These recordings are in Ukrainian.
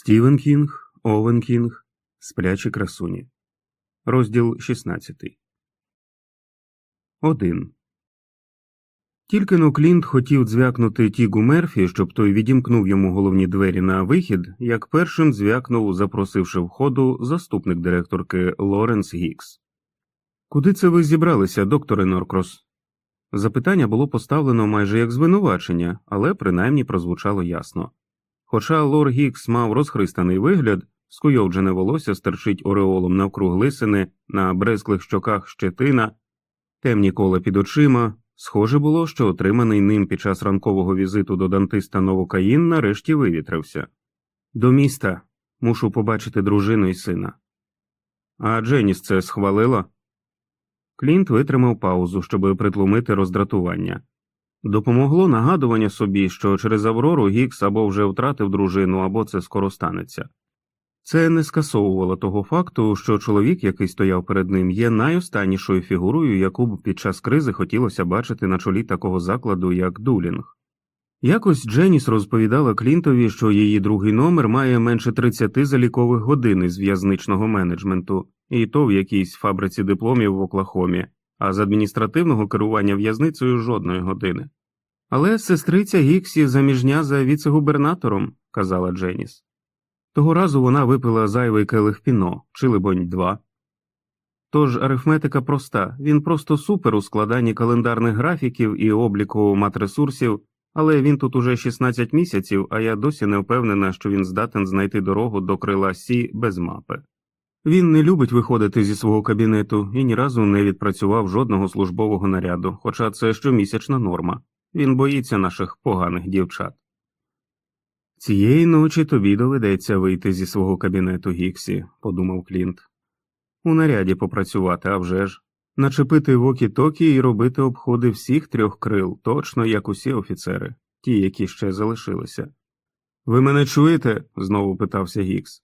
Стівен Кінг, Овен Кінг, Сплячі красуні. Розділ 16. 1. Тільки но Клінт хотів дзвякнути Тігу Мерфі, щоб той відімкнув йому головні двері на вихід, як першим звякнув, запросивши входу, заступник директорки Лоренс Гікс. Куди це ви зібралися, докторе Норкрос? Запитання було поставлено майже як звинувачення, але принаймні прозвучало ясно. Хоча лор Гікс мав розхристаний вигляд, скуйовджене волосся стерчить ореолом навкруг лисини, на брезклих щоках щетина, темні кола під очима. Схоже було, що отриманий ним під час ранкового візиту до дантиста Новокаїн нарешті вивітрився. До міста мушу побачити дружину і сина. А Дженіс це схвалила? Клінт витримав паузу, щоб притлумити роздратування. Допомогло нагадування собі, що через Аврору Гікс або вже втратив дружину, або це скоро станеться. Це не скасовувало того факту, що чоловік, який стояв перед ним, є найостаннішою фігурою, яку б під час кризи хотілося бачити на чолі такого закладу, як Дулінг. Якось Дженіс розповідала Клінтові, що її другий номер має менше 30 залікових годин із в'язничного менеджменту, і то в якійсь фабриці дипломів в Оклахомі, а з адміністративного керування в'язницею жодної години. Але сестриця Гіксі заміжня за віце-губернатором, казала Дженіс. Того разу вона випила зайвий келих піно, чи, либонь, два. Тож арифметика проста, він просто супер у складанні календарних графіків і обліку матресурсів, але він тут уже 16 місяців, а я досі не впевнена, що він здатен знайти дорогу до крила Сі без мапи. Він не любить виходити зі свого кабінету і ні разу не відпрацював жодного службового наряду, хоча це щомісячна норма. Він боїться наших поганих дівчат. Цієї ночі тобі доведеться вийти зі свого кабінету Гіксі, подумав Клінт. У наряді попрацювати, а вже ж. начепити вокі токі і робити обходи всіх трьох крил, точно як усі офіцери, ті, які ще залишилися. Ви мене чуєте? знову питався Гікс.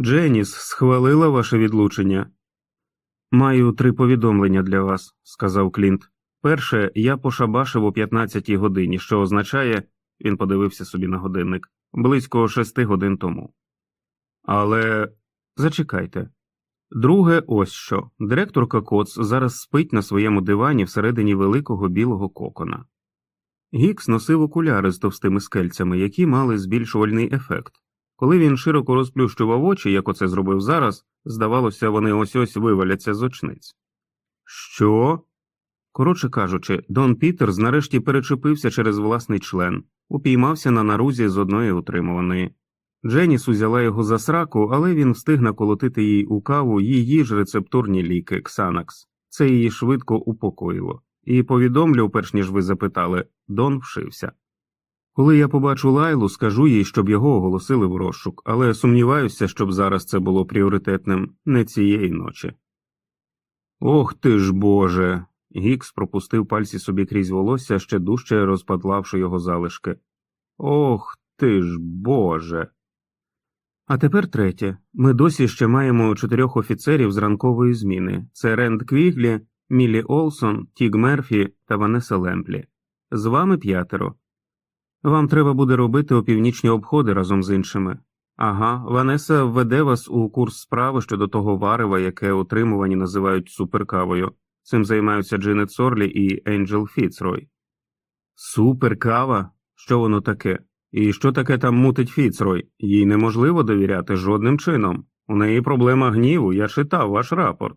Дженіс схвалила ваше відлучення. Маю три повідомлення для вас, сказав Клінт. Перше, я пошабашив о 15 годині, що означає, він подивився собі на годинник, близько шести годин тому. Але зачекайте. Друге, ось що директорка Коц зараз спить на своєму дивані всередині великого білого кокона. Гікс носив окуляри з товстими скельцями, які мали збільшувальний ефект. Коли він широко розплющував очі, як оце зробив зараз, здавалося, вони ось ось виваляться з очниць. Що? Коротше кажучи, Дон Пітерс нарешті перечепився через власний член, упіймався на нарузі з одної утримуваної. Дженіс узяла його за сраку, але він встиг наколотити їй у каву її ж рецептурні ліки Ксанакс. Це її швидко упокоїло, і повідомлю, перш ніж ви запитали, Дон вшився. Коли я побачу лайлу, скажу їй, щоб його оголосили в розшук, але сумніваюся, щоб зараз це було пріоритетним не цієї ночі. Ох ти ж Боже. Гікс пропустив пальці собі крізь волосся, ще дужче розпадлавши його залишки. Ох ти ж Боже. А тепер третє. Ми досі ще маємо чотирьох офіцерів з ранкової зміни це Ренд Квіглі, Мілі Олсон, Тіг Мерфі та Ванеса Лемплі. З вами п'ятеро. Вам треба буде робити опівнічні обходи разом з іншими. Ага, Ванеса введе вас у курс справи щодо того варева, яке отримувані називають суперкавою. Цим займаються Джинет Сорлі і Енджел Фіцрой. Суперкава? Що воно таке? І що таке там мутить Фіцрой? Їй неможливо довіряти жодним чином. У неї проблема гніву, я читав ваш рапорт.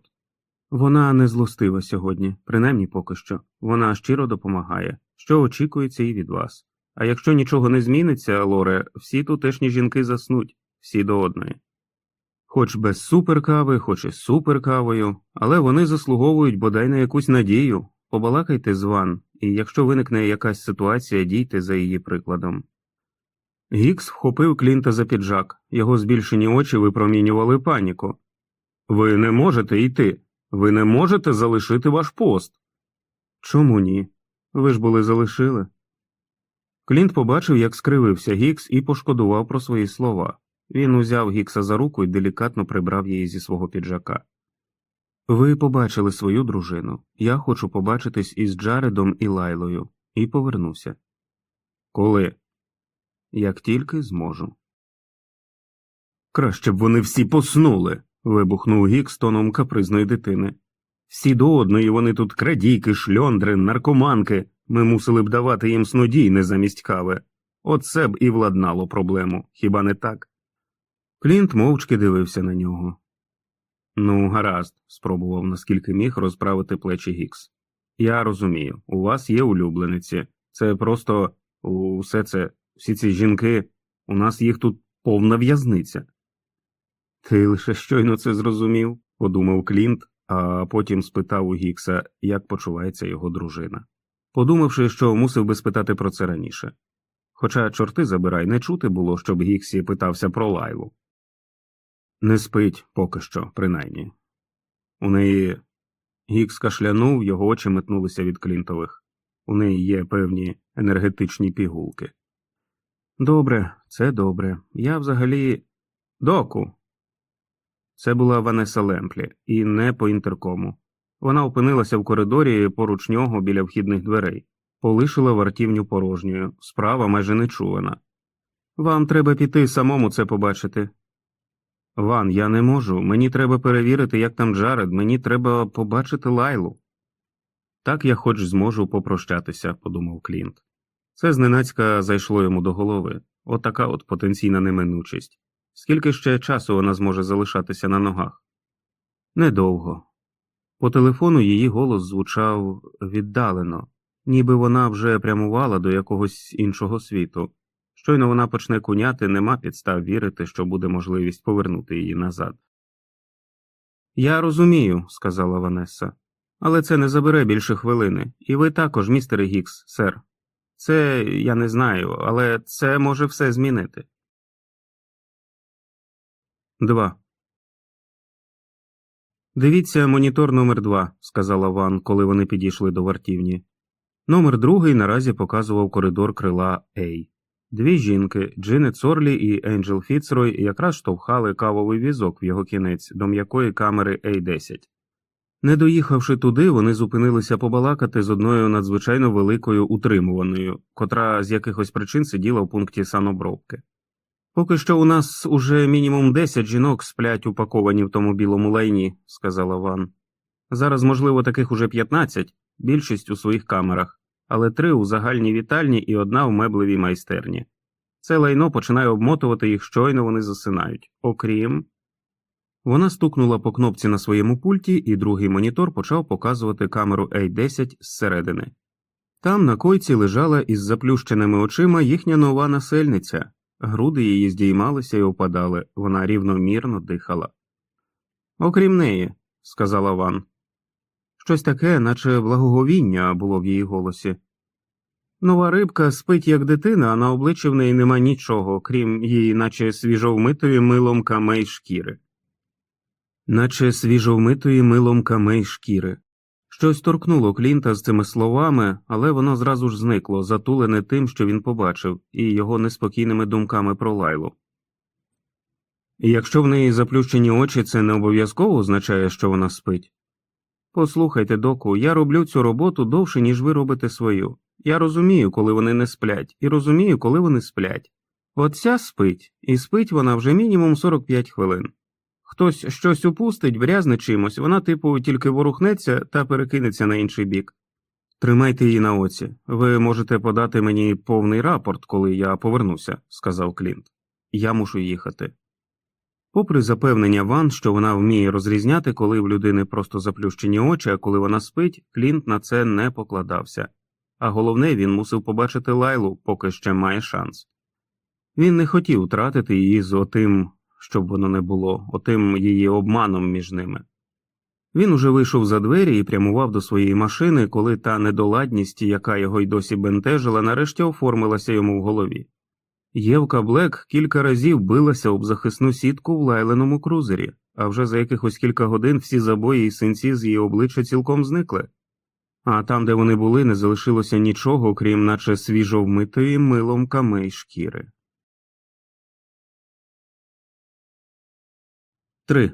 Вона не злостива сьогодні, принаймні поки що. Вона щиро допомагає, що очікується і від вас. А якщо нічого не зміниться, Лоре, всі тутешні жінки заснуть, всі до одної. Хоч без суперкави, хоч із суперкавою, але вони заслуговують бодай на якусь надію. Побалакайте з Ван, і якщо виникне якась ситуація, дійте за її прикладом. Гікс вхопив Клінта за піджак, його збільшені очі випромінювали паніку. Ви не можете йти, ви не можете залишити ваш пост. Чому ні? Ви ж були залишили. Клінт побачив, як скривився Гікс, і пошкодував про свої слова. Він узяв Гікса за руку і делікатно прибрав її зі свого піджака. Ви побачили свою дружину. Я хочу побачитись із Джаредом і Лайлою, і повернуся. Коли? Як тільки зможу. Краще б вони всі поснули. вибухнув Гікс тоном капризної дитини. Всі до одної вони тут крадійки, шльондри, наркоманки. Ми мусили б давати їм снодійне замість кави. Оце б і владнало проблему, хіба не так? Клінт мовчки дивився на нього. Ну, гаразд, спробував наскільки міг розправити плечі Гікс. Я розумію, у вас є улюблениці. Це просто усе це, всі ці жінки, у нас їх тут повна в'язниця. Ти лише щойно це зрозумів, подумав Клінт, а потім спитав у Гікса, як почувається його дружина, подумавши, що мусив би спитати про це раніше. Хоча, чорти забирай, не чути було, щоб Гіксі питався про лайлу. Не спить поки що, принаймні. У неї. Гікс кашлянув, його очі метнулися від клінтових. У неї є певні енергетичні пігулки. Добре, це добре. Я взагалі. Доку. Це була Ванеса Лемплі, і не по інтеркому. Вона опинилася в коридорі поруч нього біля вхідних дверей, полишила вартівню порожньою, справа майже не чувана. Вам треба піти самому це побачити. Ван, я не можу. Мені треба перевірити, як там Джаред, мені треба побачити лайлу. Так я хоч зможу попрощатися, подумав Клінт. Це зненацька зайшло йому до голови отака от потенційна неминучість. Скільки ще часу вона зможе залишатися на ногах? Недовго. По телефону її голос звучав віддалено, ніби вона вже прямувала до якогось іншого світу. Щойно вона почне куняти, нема підстав вірити, що буде можливість повернути її назад. Я розумію, сказала Ванеса, але це не забере більше хвилини, і ви також, містере Гікс, сер. Це я не знаю, але це може все змінити. 2. Дивіться монітор номер 2 сказала Ван, коли вони підійшли до вартівні. Номер другий наразі показував коридор крила A. Дві жінки, Джинет Сорлі і Енджел Фіцрой, якраз штовхали кавовий візок в його кінець до м'якої камери A10. Не доїхавши туди, вони зупинилися побалакати з одною надзвичайно великою утримуваною, котра з якихось причин сиділа в пункті санобробки. Поки що у нас уже мінімум 10 жінок сплять упаковані в тому білому лайні, сказала Ван. Зараз, можливо, таких уже 15, більшість у своїх камерах, але три у загальній вітальні і одна в меблевій майстерні. Це лайно починає обмотувати їх щойно вони засинають. Окрім. Вона стукнула по кнопці на своєму пульті, і другий монітор почав показувати камеру A10 зсередини. Там на койці лежала із заплющеними очима їхня нова насельниця, груди її здіймалися і опадали, вона рівномірно дихала. Окрім неї, сказала Ван. Щось таке, наче благоговіння було в її голосі. Нова рибка спить, як дитина, а на обличчі в неї нема нічого, крім її, наче свіжовмитої милом камей шкіри наче свіжовмитої милом камей шкіри. Щось торкнуло Клінта з цими словами, але воно зразу ж зникло, затулене тим, що він побачив, і його неспокійними думками про лайлу. якщо в неї заплющені очі, це не обов'язково означає, що вона спить. Послухайте, доку, я роблю цю роботу довше, ніж ви робите свою. Я розумію, коли вони не сплять, і розумію, коли вони сплять. От спить, і спить вона вже мінімум 45 хвилин. Хтось щось упустить, врязне чимось, вона, типу, тільки ворухнеться та перекинеться на інший бік. Тримайте її на оці. Ви можете подати мені повний рапорт, коли я повернуся, сказав Клінт. Я мушу їхати. Попри запевнення Ван, що вона вміє розрізняти, коли в людини просто заплющені очі, а коли вона спить, Клінт на це не покладався. А головне, він мусив побачити лайлу, поки ще має шанс. Він не хотів втратити її з отим щоб воно не було, отим її обманом між ними. Він уже вийшов за двері і прямував до своєї машини, коли та недоладність, яка його й досі бентежила, нарешті оформилася йому в голові. Євка Блек кілька разів билася об захисну сітку в лайленому крузері, а вже за якихось кілька годин всі забої і синці з її обличчя цілком зникли. А там, де вони були, не залишилося нічого, крім наче свіжо вмитої милом камей шкіри. 3.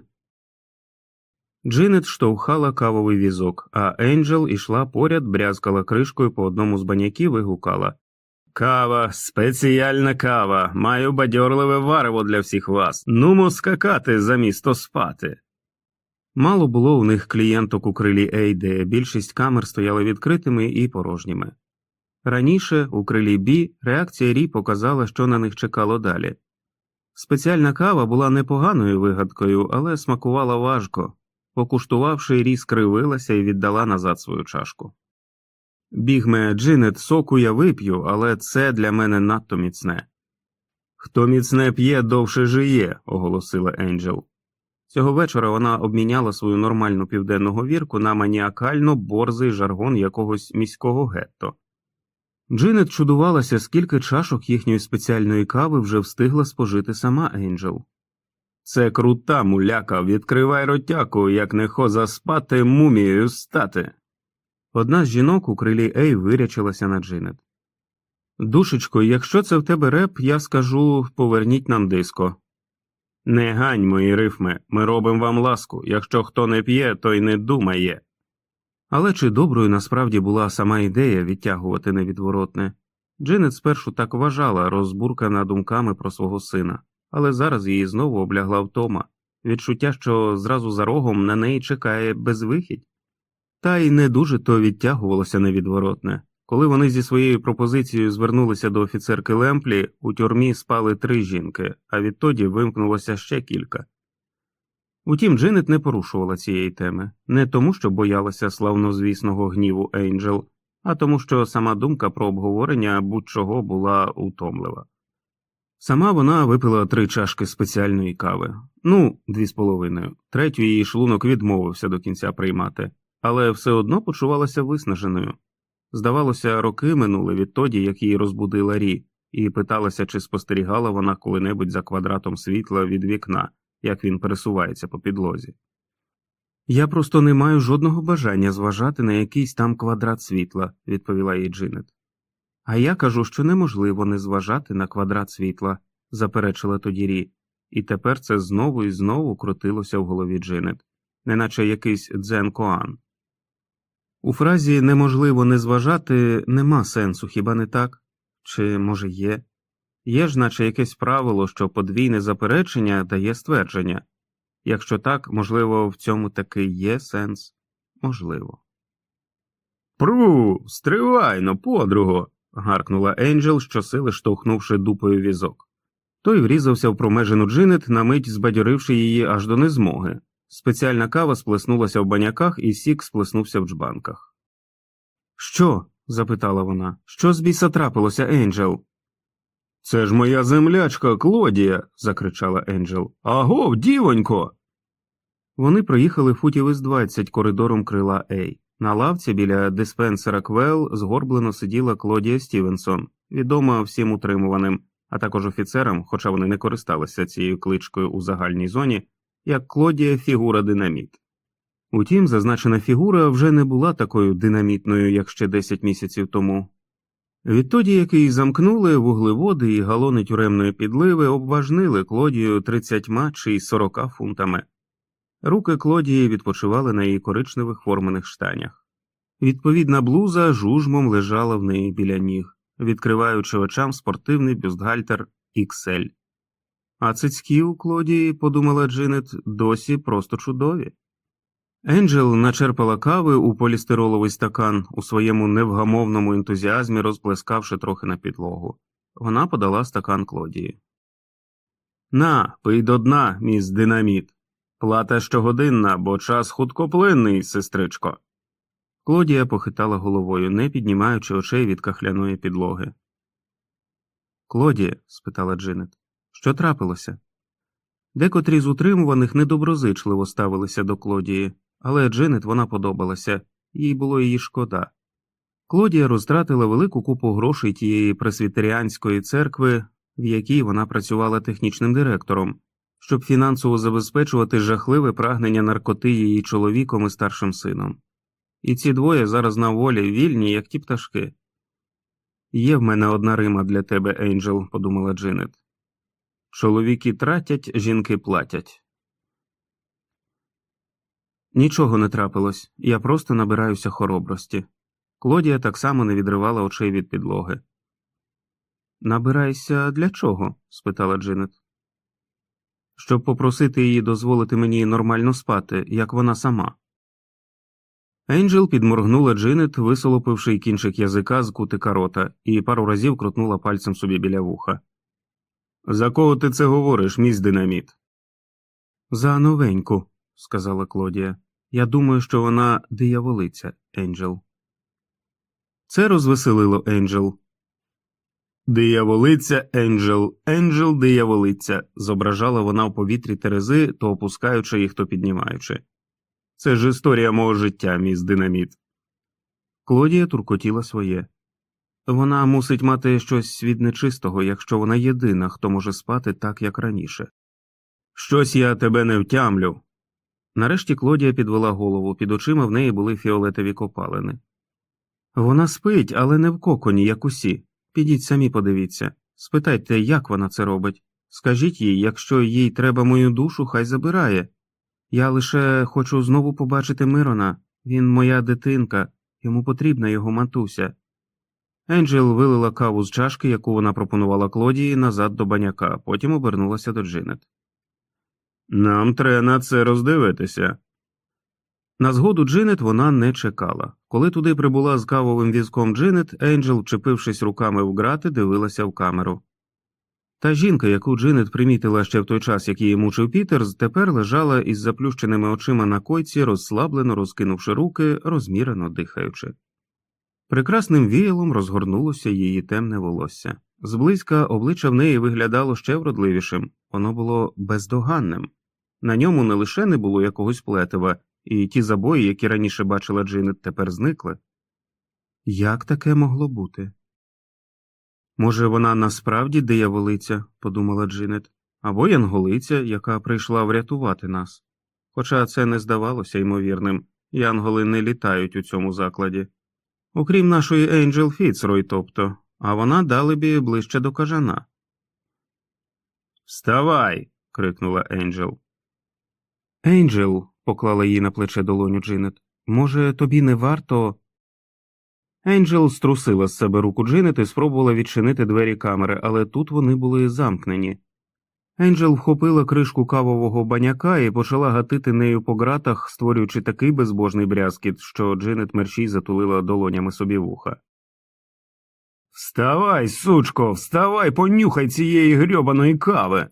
Джинет штовхала кавовий візок, а Енджел ішла поряд, брязкала кришкою по одному з баняків і гукала Кава, спеціальна кава, маю бадьорливе варево для всіх вас. Нумо скакати за місто спати. Мало було у них клієнток у крилі A, де більшість камер стояли відкритими і порожніми. Раніше у крилі B реакція Рі показала, що на них чекало далі. Спеціальна кава була непоганою вигадкою, але смакувала важко. Покуштувавши, Рі скривилася і віддала назад свою чашку. Бігме, Джинет, соку я вип'ю, але це для мене надто міцне. Хто міцне п'є, довше жиє, оголосила Енджел. Цього вечора вона обміняла свою нормальну південну говірку на маніакально борзий жаргон якогось міського гетто. Джинет чудувалася, скільки чашок їхньої спеціальної кави вже встигла спожити сама Енджел. Це крута муляка, відкривай ротяку, як не хоза спати, мумією стати. Одна з жінок у крилі Ей вирячилася на Джинет. Душечко, якщо це в тебе реп, я скажу поверніть нам диско. Не гань, мої рифми, ми робимо вам ласку. Якщо хто не п'є, то й не думає. Але чи доброю насправді була сама ідея відтягувати невідворотне? Джинет спершу так вважала, розбуркана думками про свого сина, але зараз її знову облягла втома відчуття, що зразу за рогом на неї чекає безвихідь. Та й не дуже то відтягувалося невідворотне. Коли вони зі своєю пропозицією звернулися до офіцерки Лемплі, у тюрмі спали три жінки, а відтоді вимкнулося ще кілька. Утім, Джинет не порушувала цієї теми не тому, що боялася славнозвісного гніву Ейнджел, а тому, що сама думка про обговорення будь-чого була утомлива. Сама вона випила три чашки спеціальної кави, ну, дві з половиною, третю її шлунок відмовився до кінця приймати, але все одно почувалася виснаженою. Здавалося, роки минули відтоді, як її розбудила Рі, і питалася, чи спостерігала вона коли-небудь за квадратом світла від вікна, як він пересувається по підлозі. Я просто не маю жодного бажання зважати на якийсь там квадрат світла, відповіла їй Джинет. А я кажу, що неможливо не зважати на квадрат світла, заперечила тоді Рі, і тепер це знову і знову крутилося в голові Джинет, неначе якийсь дзен Коан. У фразі неможливо не зважати нема сенсу, хіба не так? Чи, може, є? Є ж, наче якесь правило, що подвійне заперечення дає ствердження. Якщо так, можливо, в цьому таки є сенс? Можливо. Пру, стривайно, подруго. гаркнула Енджел, щосили штовхнувши дупою візок. Той врізався в промежену Джинет, на мить збадьоривши її аж до незмоги. Спеціальна кава сплеснулася в баняках, і сік сплеснувся в джбанках. Що? запитала вона. Що з біса трапилося, Енджел? Це ж моя землячка Клодія. закричала Енджел. Агов, дівонько. Вони проїхали футів із двадцять коридором крила Ей. На лавці біля диспенсера Квел згорблено сиділа Клодія Стівенсон, відома всім утримуваним, а також офіцерам, хоча вони не користалися цією кличкою у загальній зоні, як Клодія фігура динаміт. Утім, зазначена фігура вже не була такою динамітною, як ще 10 місяців тому. Відтоді, як її замкнули, вуглеводи і галони тюремної підливи обважнили Клодію 30 чи 40 фунтами. Руки Клодії відпочивали на її коричневих формених штанях. Відповідна блуза жужмом лежала в неї біля ніг, відкриваючи очам спортивний бюстгальтер XL. А цицькі у Клодії, подумала Джинет, досі просто чудові. Енджел начерпала кави у полістироловий стакан у своєму невгамовному ентузіазмі, розплескавши трохи на підлогу. Вона подала стакан Клодії. На, пий до дна, міс динаміт. Плата щогодинна, бо час худкоплинний, сестричко. Клодія похитала головою, не піднімаючи очей від кахляної підлоги. Клодія? спитала Джинет. Що трапилося? Декотрі з утримуваних недоброзичливо ставилися до Клодії, але Дженет вона подобалася, їй було її шкода. Клодія розтратила велику купу грошей тієї пресвітеріанської церкви, в якій вона працювала технічним директором, щоб фінансово забезпечувати жахливе прагнення наркоти її чоловіком і старшим сином. І ці двоє зараз на волі вільні, як ті пташки. Є в мене одна рима для тебе, Енджел, подумала Джинет. Чоловіки тратять, жінки платять. Нічого не трапилось, я просто набираюся хоробрості. Клодія так само не відривала очей від підлоги. Набирайся для чого? спитала Джинет. Щоб попросити її дозволити мені нормально спати, як вона сама. Енджел підморгнула Джинет, висолопивши кінчик язика з кутика рота, і пару разів крутнула пальцем собі біля вуха. За кого ти це говориш, міс динаміт? За новеньку, сказала Клодія. Я думаю, що вона дияволиця, Енджел. Це розвеселило Енджел. Дияволиця Енджел, Енджел дияволиця, зображала вона в повітрі Терези, то опускаючи їх, то піднімаючи. Це ж історія мого життя, міс динаміт. Клодія туркотіла своє. Вона мусить мати щось від нечистого, якщо вона єдина, хто може спати так, як раніше. Щось я тебе не втямлю. Нарешті Клодія підвела голову, під очима в неї були фіолетові копалини. Вона спить, але не в коконі, як усі. Підіть самі подивіться. Спитайте, як вона це робить. Скажіть їй, якщо їй треба мою душу, хай забирає. Я лише хочу знову побачити Мирона. Він моя дитинка, йому потрібна його матуся. Енджел вилила каву з чашки, яку вона пропонувала Клодії, назад до баняка, потім обернулася до Джинет. Нам треба на це роздивитися. На згоду Джинет вона не чекала. Коли туди прибула з кавовим візком Джинет, Енджел, вчепившись руками в грати, дивилася в камеру. Та жінка, яку Джинет примітила ще в той час, як її мучив Пітерс, тепер лежала із заплющеними очима на койці, розслаблено розкинувши руки, розмірено дихаючи. Прекрасним віялом розгорнулося її темне волосся. Зблизька обличчя в неї виглядало ще вродливішим, воно було бездоганним. На ньому не лише не було якогось плетива, і ті забої, які раніше бачила Джинет, тепер зникли. Як таке могло бути? Може, вона насправді дияволиця, подумала Джинет, або янголиця, яка прийшла врятувати нас. Хоча це не здавалося ймовірним, янголи не літають у цьому закладі. Окрім нашої Енджел Фіцрой, тобто, а вона далебі ближче до кажана. Вставай. крикнула Енджел. Енджел, поклала їй на плече долоню Джинет, може, тобі не варто. Енджел струсила з себе руку Джинет і спробувала відчинити двері камери, але тут вони були замкнені. Енджел вхопила кришку кавового баняка і почала гатити нею по ґратах, створюючи такий безбожний брязкіт, що Джинет мерщій затулила долонями собі вуха. Вставай, сучко, вставай, понюхай цієї грьобаної кави.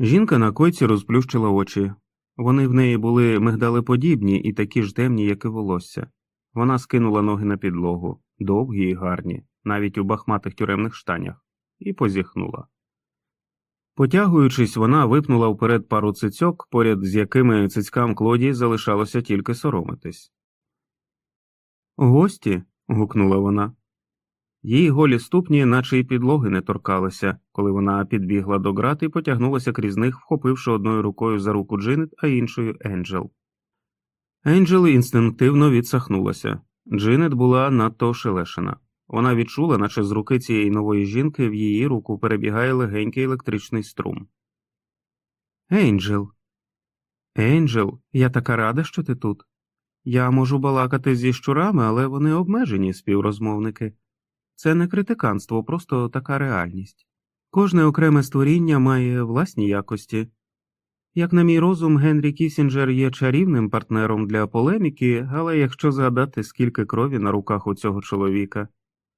Жінка на койці розплющила очі. Вони в неї були мигдалеподібні і такі ж темні, як і волосся. Вона скинула ноги на підлогу, довгі і гарні, навіть у бахматих тюремних штанях, і позіхнула. Потягуючись, вона випнула вперед пару цицьок, поряд з якими цицькам Клодії залишалося тільки соромитись. Гості. гукнула вона. Її голі ступні, наче й підлоги не торкалися, коли вона підбігла до грати і потягнулася крізь них, вхопивши одною рукою за руку Джинет, а іншою Енджел. Енджел інстинктивно відсахнулася. Джинет була надто ошелешена. Вона відчула, наче з руки цієї нової жінки в її руку перебігає легенький електричний струм. Енджел. Енджел, я така рада, що ти тут. Я можу балакати зі щурами, але вони обмежені співрозмовники. Це не критиканство, просто така реальність. Кожне окреме створіння має власні якості. Як на мій розум, Генрі Кісінджер є чарівним партнером для полеміки, але якщо згадати, скільки крові на руках у цього чоловіка,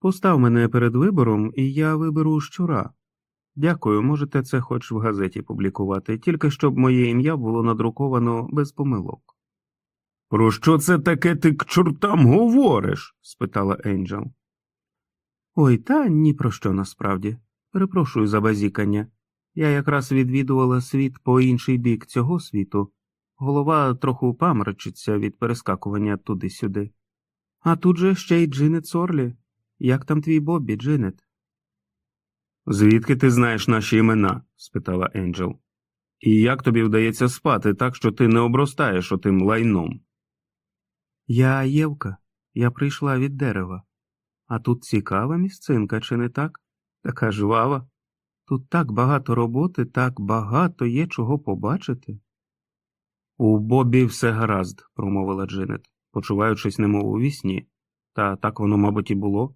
постав мене перед вибором, і я виберу щура. Дякую, можете це хоч в газеті публікувати, тільки щоб моє ім'я було надруковано без помилок. Про що це таке ти к чортам говориш? спитала Енджел. Ой, та ні про що насправді. Перепрошую за базікання. Я якраз відвідувала світ по інший бік цього світу. Голова трохи паморочиться від перескакування туди-сюди. А тут же ще й Джинет Сорлі. Як там твій Боббі, Джинет? Звідки ти знаєш наші імена? спитала Енджел. І як тобі вдається спати так, що ти не обростаєш отим лайном? Я Євка, я прийшла від дерева. А тут цікава місцинка, чи не так? Така жвава. Тут так багато роботи, так багато є чого побачити. У Бобі все гаразд, промовила Джинет, почуваючись немов у вісні. Та так воно, мабуть, і було.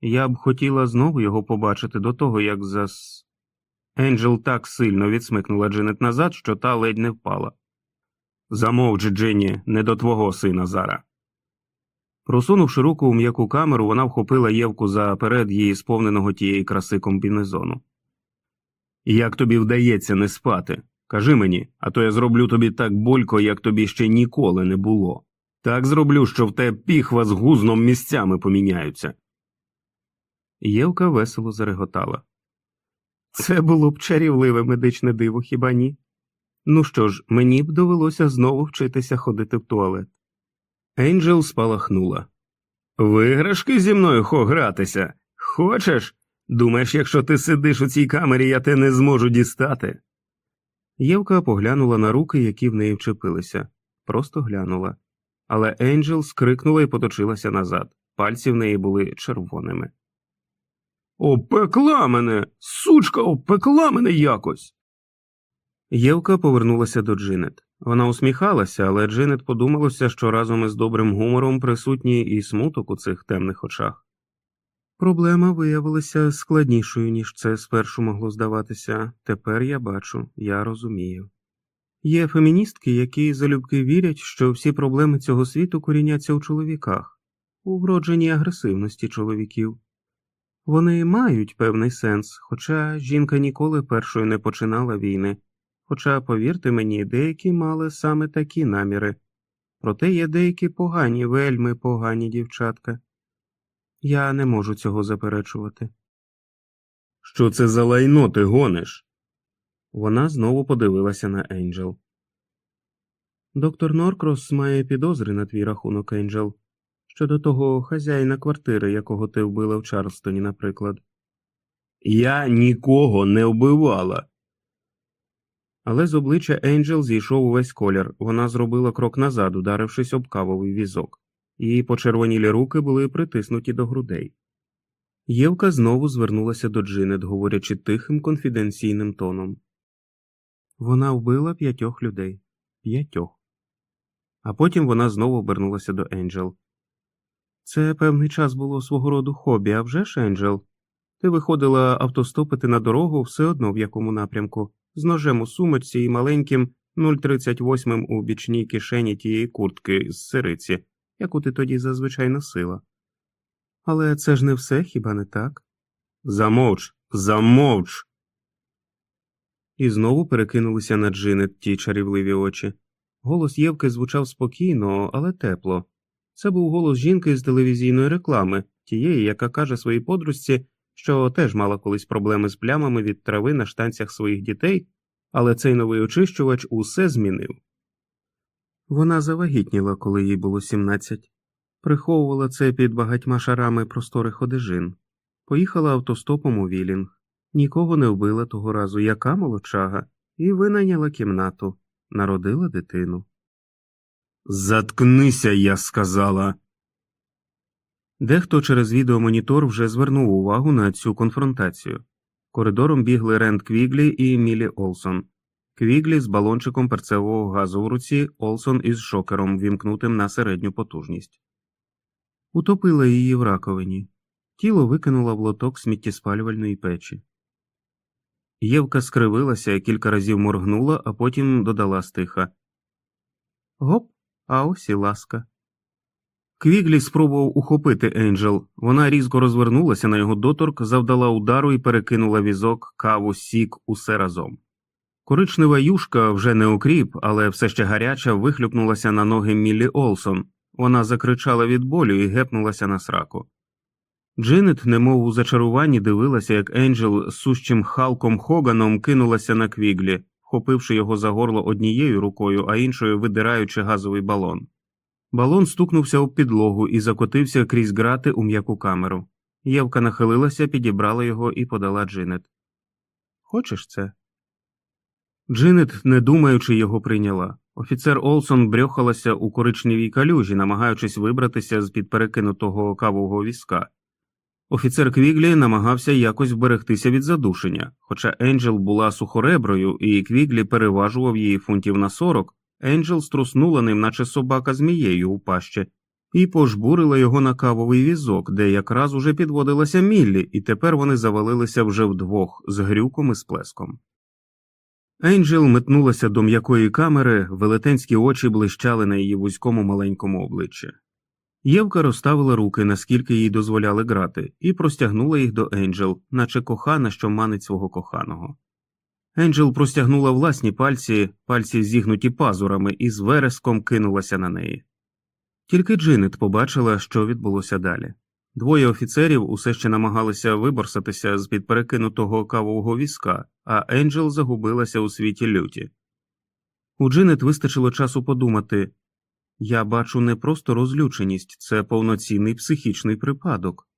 Я б хотіла знову його побачити до того, як зас. Енджел так сильно відсмикнула Дженет назад, що та ледь не впала. Замовч, Дженні, не до твого сина Зара. Просунувши руку у м'яку камеру, вона вхопила Євку за перед її сповненого тієї краси комбінезону. Як тобі вдається не спати? Кажи мені, а то я зроблю тобі так болько, як тобі ще ніколи не було. Так зроблю, що в те піхва з гузном місцями поміняються. Євка весело зареготала. Це було б чарівливе медичне диво, хіба ні? Ну що ж, мені б довелося знову вчитися ходити в туалет. Енджел спалахнула. Виграшки зі мною хо гратися. Хочеш? Думаєш, якщо ти сидиш у цій камері, я те не зможу дістати. Євка поглянула на руки, які в неї вчепилися, просто глянула. Але Енджел скрикнула і поточилася назад. Пальці в неї були червоними. Опекла мене, сучка, опекла мене якось. Євка повернулася до Джинет. Вона усміхалася, але Джинет подумалося, що разом із добрим гумором присутній і смуток у цих темних очах. Проблема виявилася складнішою, ніж це спершу могло здаватися. Тепер я бачу, я розумію. Є феміністки, які залюбки вірять, що всі проблеми цього світу коріняться у чоловіках, у вродженій агресивності чоловіків. Вони мають певний сенс, хоча жінка ніколи першою не починала війни. Хоча, повірте мені, деякі мали саме такі наміри, проте є деякі погані, вельми погані дівчатка. Я не можу цього заперечувати. Що це за лайно ти гониш? Вона знову подивилася на Енджел. Доктор Норкрос має підозри на твій рахунок, Енджел, щодо того хазяїна квартири, якого ти вбила в Чарлстоні, наприклад. Я нікого не вбивала. Але з обличчя Енджел зійшов увесь колір. Вона зробила крок назад, ударившись об кавовий візок. Її почервонілі руки були притиснуті до грудей. Євка знову звернулася до Джинет, говорячи тихим конфіденційним тоном. Вона вбила п'ятьох людей. П'ятьох. А потім вона знову обернулася до Енджел. Це певний час було свого роду хобі, а вже ж, Енджел? Ти виходила автостопити на дорогу все одно в якому напрямку, з ножем у сумочці і маленьким 038 у бічній кишені тієї куртки з сириці, яку ти тоді зазвичай носила. Але це ж не все, хіба не так? Замовч, замовч. І знову перекинулися на Джинет ті чарівливі очі. Голос Євки звучав спокійно, але тепло. Це був голос жінки з телевізійної реклами, тієї, яка каже своїй подружці, що теж мала колись проблеми з плямами від трави на штанцях своїх дітей, але цей новий очищувач усе змінив. Вона завагітніла, коли їй було 17. приховувала це під багатьма шарами просторих одежин, поїхала автостопом у Вілінг, нікого не вбила того разу, яка молодчага, і винайняла кімнату, народила дитину. Заткнися, я сказала. Дехто через відеомонітор вже звернув увагу на цю конфронтацію. Коридором бігли Ренд Квіглі і Мілі Олсон. Квіглі з балончиком перцевого газу в руці, Олсон із шокером, вімкнутим на середню потужність. Утопила її в раковині. Тіло викинула в лоток сміттєспалювальної печі. Євка скривилася кілька разів моргнула, а потім додала стиха Гоп, а ось і ласка. Квіглі спробував ухопити Енджел. Вона різко розвернулася на його доторк, завдала удару і перекинула візок, каву, сік, усе разом. Коричнева юшка вже не окріп, але все ще гаряча, вихлюпнулася на ноги Міллі Олсон. Вона закричала від болю і гепнулася на сраку. Джинет, немов у зачаруванні, дивилася, як Енджел з сущим Халком Хоганом кинулася на квіглі, вхопивши його за горло однією рукою, а іншою видираючи газовий балон. Балон стукнувся об підлогу і закотився крізь грати у м'яку камеру. Євка нахилилася, підібрала його і подала Джинет. Хочеш це? Джинет, не думаючи, його прийняла. Офіцер Олсон брьохалася у коричневій калюжі, намагаючись вибратися з під перекинутого кавового візка. Офіцер Квіглі намагався якось вберегтися від задушення, хоча Енджел була сухореброю, і Квіглі переважував її фунтів на сорок, Енджел струснула ним, наче собака змією у пащі, і пожбурила його на кавовий візок, де якраз уже підводилася Міллі, і тепер вони завалилися вже вдвох з грюком і сплеском. Енджел метнулася до м'якої камери, велетенські очі блищали на її вузькому маленькому обличчі. Євка розставила руки, наскільки їй дозволяли грати, і простягнула їх до Енджел, наче кохана, що манить свого коханого. Енджел простягнула власні пальці, пальці зігнуті пазурами, і з вереском кинулася на неї. Тільки Джинет побачила, що відбулося далі. Двоє офіцерів усе ще намагалися виборсатися з під перекинутого кавового візка, а Енджел загубилася у світі люті. У Джинет вистачило часу подумати я бачу не просто розлюченість, це повноцінний психічний припадок.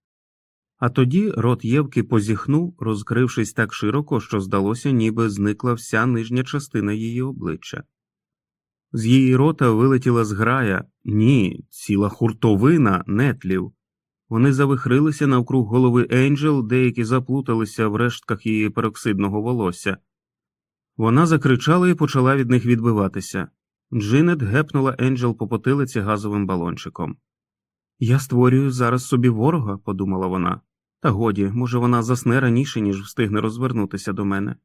А тоді рот Євки позіхнув, розкрившись так широко, що здалося, ніби зникла вся нижня частина її обличчя. З її рота вилетіла зграя, ні, ціла хуртовина нетлів. Вони завихрилися навкруг голови Енджел, деякі заплуталися в рештках її пероксидного волосся. Вона закричала і почала від них відбиватися. Джинет гепнула Енджел по потилиці газовим балончиком. Я створюю зараз собі ворога, подумала вона. Та годі, може, вона засне раніше, ніж встигне розвернутися до мене.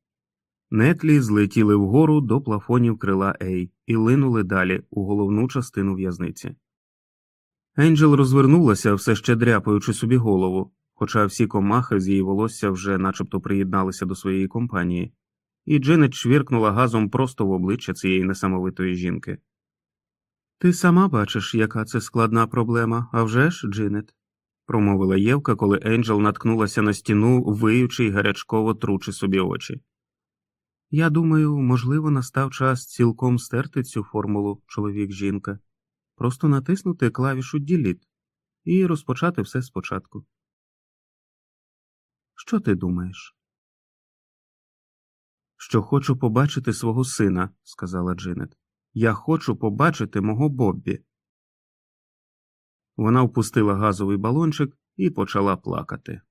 Нетлі злетіли вгору до плафонів крила Ей і линули далі у головну частину в'язниці. Енджел розвернулася, все ще дряпаючи собі голову, хоча всі комахи з її волосся вже начебто приєдналися до своєї компанії, і Дженет швіркнула газом просто в обличчя цієї несамовитої жінки. Ти сама бачиш, яка це складна проблема, а вже ж, Джинет, промовила Євка, коли Енджел наткнулася на стіну, виючи й гарячково тручи собі очі. Я думаю, можливо, настав час цілком стерти цю формулу чоловік жінка, просто натиснути клавішу Діліт і розпочати все спочатку. Що ти думаєш? Що хочу побачити свого сина, сказала Джинет. Я хочу побачити мого Боббі. Вона впустила газовий балончик і почала плакати.